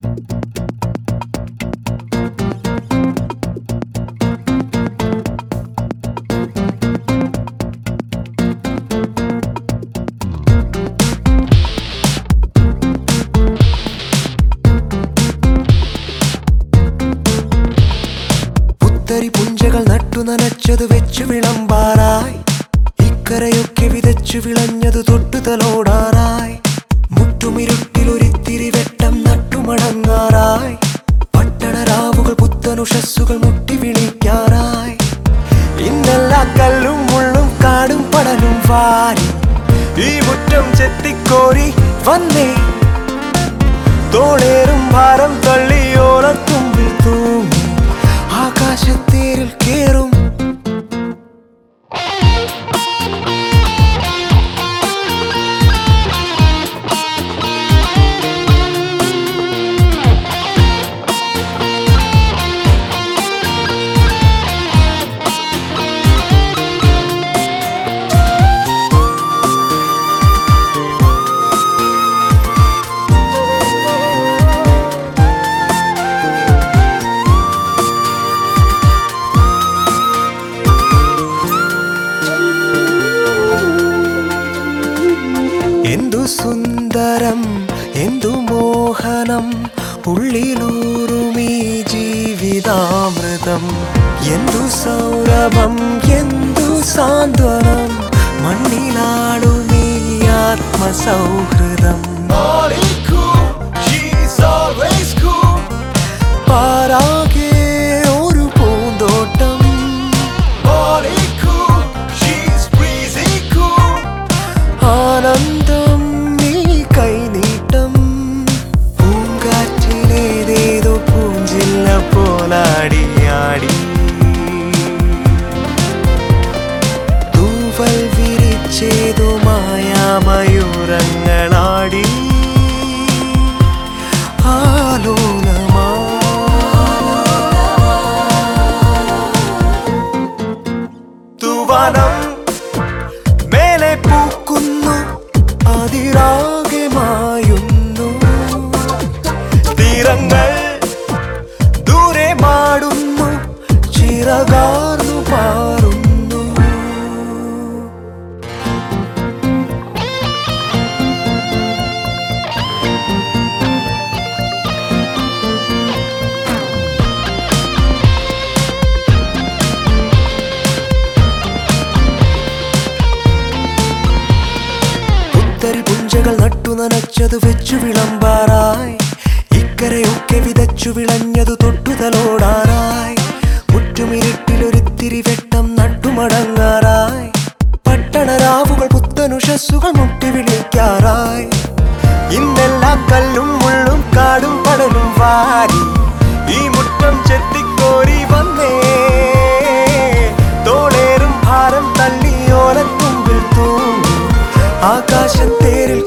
പുത്തരി പുഞ്ചകൾ നട്ടു നനച്ചത് വെച്ചു വിളമ്പാറായി. ഇക്കരയൊക്കെ വിതച്ചു വിളഞ്ഞത് തൊട്ടു തലോടാറായി മുറ്റുമിരുട്ടിലൊരിത്തിരി വെട്ടം നട്ടുമടങ്ങാറായി പട്ടണരാവുകൾ പുത്തനുഷസ്സുകൾ മുട്ടി വിളിക്കാറായി. ഇന്നെല്ലാ കല്ലും മുള്ളും കാടും പടലും വാരി. ഈ മുറ്റം ചെത്തിക്കോരി വന്നേ. തോളേറും ഭാരം തള്ളി എന്തു സുന്ദരം എന്തു മോഹനം ഉള്ളിലൂറുമീ ജീവിതാമൃതം. എന്തു സൗരഭം എന്തു സാന്ത്വനം മണ്ണിലാടുമീ ആത്മസൗഹൃദം. നനച്ചത് വെച്ചു വിളമ്പാറായി. ഇക്കരയൊക്കെ വിതച്ചു വിളഞ്ഞതു തൊട്ടുതലോടാറായി മുറ്റുമിരുട്ടിലൊരിത്തിരി വെട്ടം നട്ടുമടങ്ങാറായി. പട്ടണരാവുകൾ പുത്തനുഷസ്സുകൾ മുട്ടി വിളിക്കാറായി. ഇന്നെല്ലാ കല്ലും മുള്ളും കാടും പടലും വാരി. ഈ മുറ്റം ചെത്തിക്കോരി വന്നേ. തോളേറും ഭാരം തള്ളി ഓലത്തുമ്പിൽ തൂങ്ങി. ആകാശത്തേരി